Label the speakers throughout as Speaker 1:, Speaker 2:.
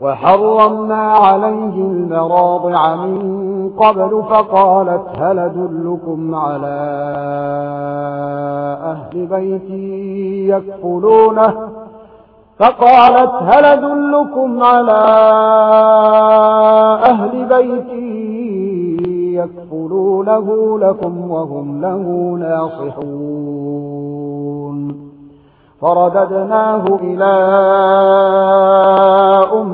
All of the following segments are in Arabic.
Speaker 1: وحرمنا عليه المراضع من قبل فقالت هل دلكم على أهل بيتي يكفلونه فقالت هل دلكم على أهل بيتي يكفلونه لكم وهم له ناصحون فرددناه إلى أم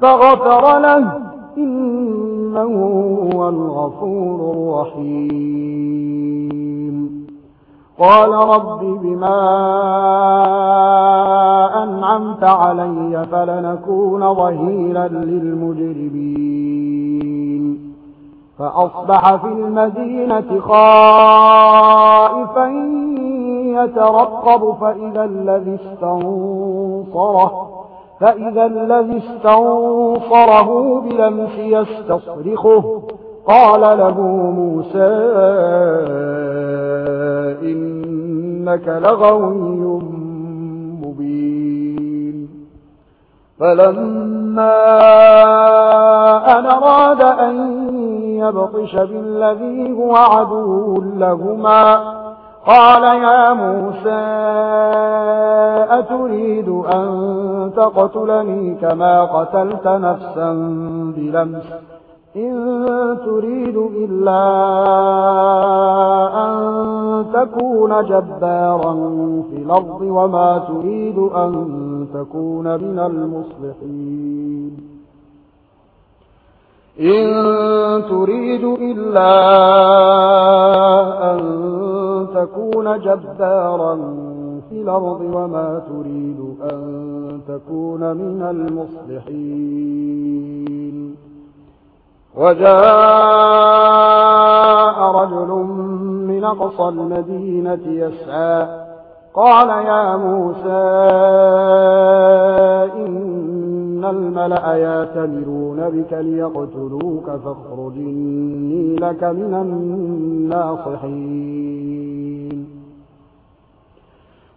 Speaker 1: فغفر له إنه هو الغفور الرحيم قال رب بما أنعمت علي فلنكون ظهيرا للمجرمين فأصبح في المدينة خائفا يترقب فإذا الذي استنصره فإذا الذي استنصره بلمس يستصرخه قال له موسى إنك لغوي مبين فلما أن أراد أن يبطش بالذي هو عدو لهما قال يا موسى أتريد أن تقتلني كما قتلت نفسا بلمس؟ إن تريد إلا أن تكون جبارا في الأرض وما تريد أن تكون من المصلحين. إن تريد إلا أن تكون جبارا في الأرض وما تريد أن تكون من المصلحين. وجاء رجل من قصى المدينة يسعى قال يا موسى إن الملأ ياتمرون بك ليقتلوك فاخرجني لك من الناصحين.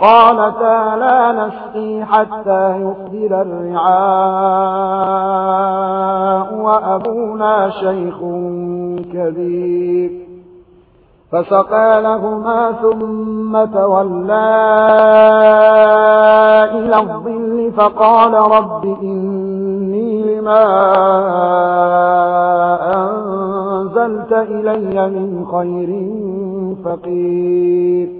Speaker 1: قالتا لا نسقي حتى يقدر الرعاء وأبونا شيخ كبير. فسقى لهما ثم تولى إلى الظل فقال رب إني لما أنزلت إلي من خير فقير.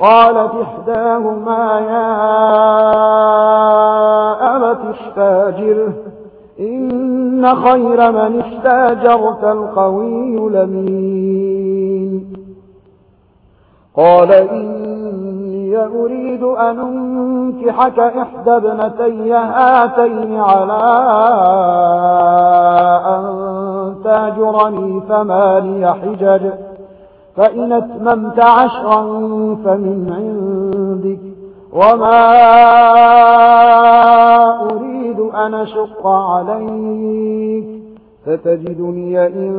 Speaker 1: قالت إحداهما يا أبت استاجره إن خير من اشتاجرت القوي لمين قال إني أريد أن أنكحك إحدى ابنتي هاتين على أن تاجرني ثماني حجر فإن أتممت عشرا فمن عندك وما أريد أن أشق عليك فتجدني إن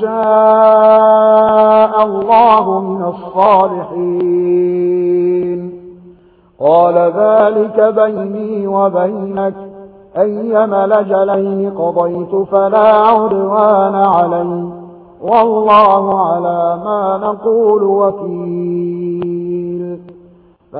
Speaker 1: شاء الله من الصالحين. قال ذلك بيني وبينك. أيما لجلين قضيت فلا عدوان عليك والله على ما نقول وكيل.